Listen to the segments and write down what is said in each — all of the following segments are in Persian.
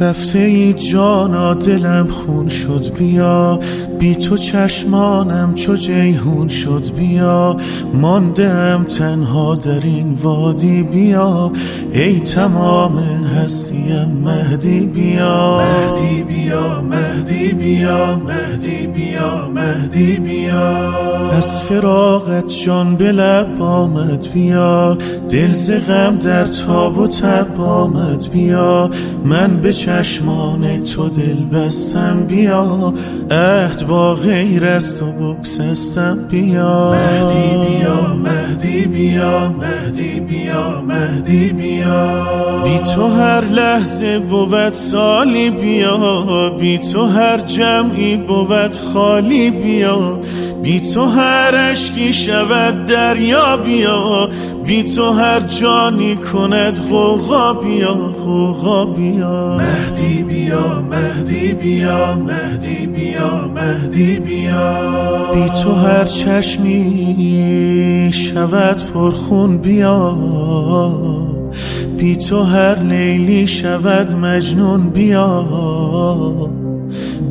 رفته ای جانا دلم خون شد بیا. بی تو چشمانم چو جیهون شد بیا. ماندم تنها در این وادی بیا. ای تمام هستیم مهدی بیا. مهدی بیا. مهدی بیا. مهدی بیا. مهدی بیا. از فراغت جان به لب آمد بیا. دل ز غم در تاب و تب آمد بیا. من به چشمان تو دل بستم بیا. عهد با غیر است و بگسستم بیا. مهدی بیا مهدی بیا مهدی بیا مهدی بیا. بی تو هر لحظه بود سالی بیا. بی تو هر جمعی بود خالی بیا. بی تو هر اشکی شود دریا بیا. بی تو هر جانی کند غوغا بیا غوغا بیا. مهدی بیا مهدی بیا مهدی بیا مهدی بیا. بی تو هر چشمی شود پرخون بیا. بی تو هر لیلی شود مجنون بیا.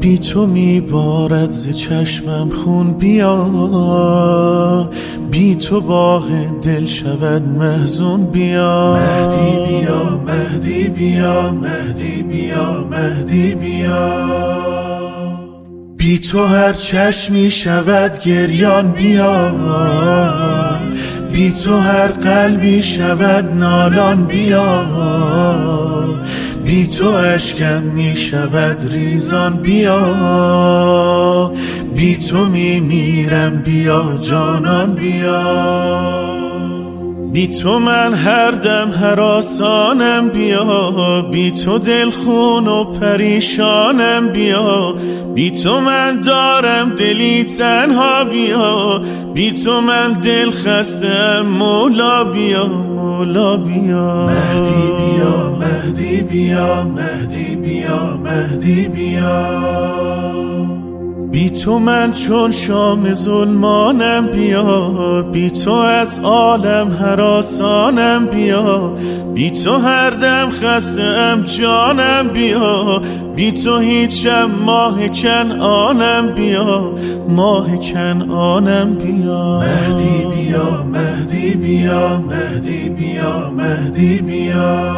بی تو میبارد ز چشمم خون بیا بی تو باغ دل شود محزون بیا مهدی بیا مهدی بیا مهدی بیا مهدی بیا بی تو هر چشمی شود گریان بیا بی تو هر قلبی شود نالان بیا بی تو اشکم می شود ریزان بیا. بی تو می میرم بیا جانان بیا. بی تو من هر دم هر آسانم بیا. بی تو دل خون و پریشانم بیا. بی تو من دارم دلی تنها بیا. بی تو من دل خستم مولا بیا مولا بیا. مهدی بیا مهدی بیا مهدی بیا مهدی بیا. بی تو من چون شام ظلمانم بیا بی تو از عالم حراسانم بیا بی تو هر دم خستم جانم بیا بی تو هیچم ماه کنعانم بیا ماه کنعانم بیا. مهدی بیا مهدی بیا مهدی بیا مهدی بیا.